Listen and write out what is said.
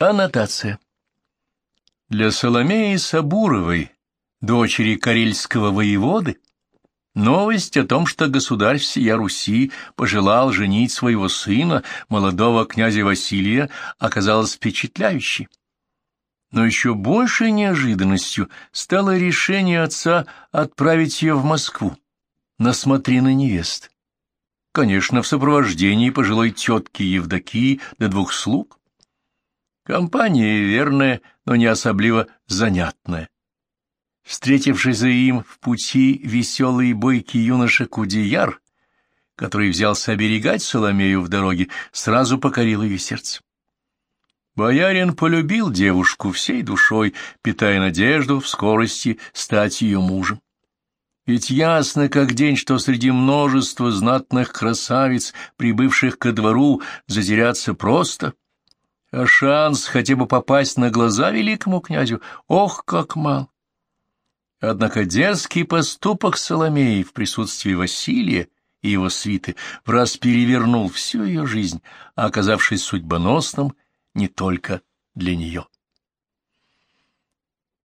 Аннотация. Для Соломеи Сабуровой, дочери карельского воеводы, новость о том, что государь всея Руси пожелал женить своего сына, молодого князя Василия, оказалась впечатляющей. Но еще большей неожиданностью стало решение отца отправить ее в Москву на смотрины невест. Конечно, в сопровождении пожилой тетки Евдокии до двух слуг. Компания верная, но не особливо занятная. Встретившийся им в пути веселый и бойкий юноша Кудияр, который взялся оберегать Соломею в дороге, сразу покорил ее сердце. Боярин полюбил девушку всей душой, питая надежду в скорости стать ее мужем. Ведь ясно как день, что среди множества знатных красавиц, прибывших ко двору, затеряться просто — а шанс хотя бы попасть на глаза великому князю, ох, как мал! Однако дерзкий поступок Соломеи в присутствии Василия и его свиты в раз перевернул всю ее жизнь, оказавшись судьбоносным не только для нее.